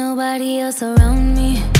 nobody else around me.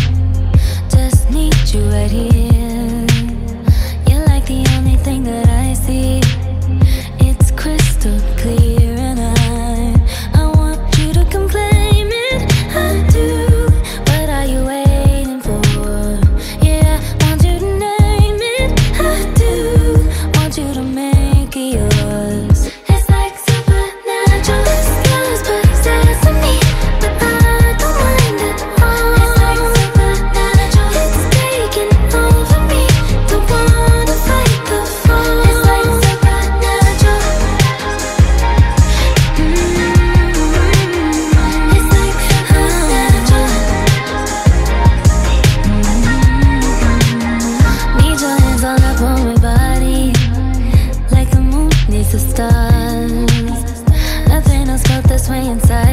playing inside.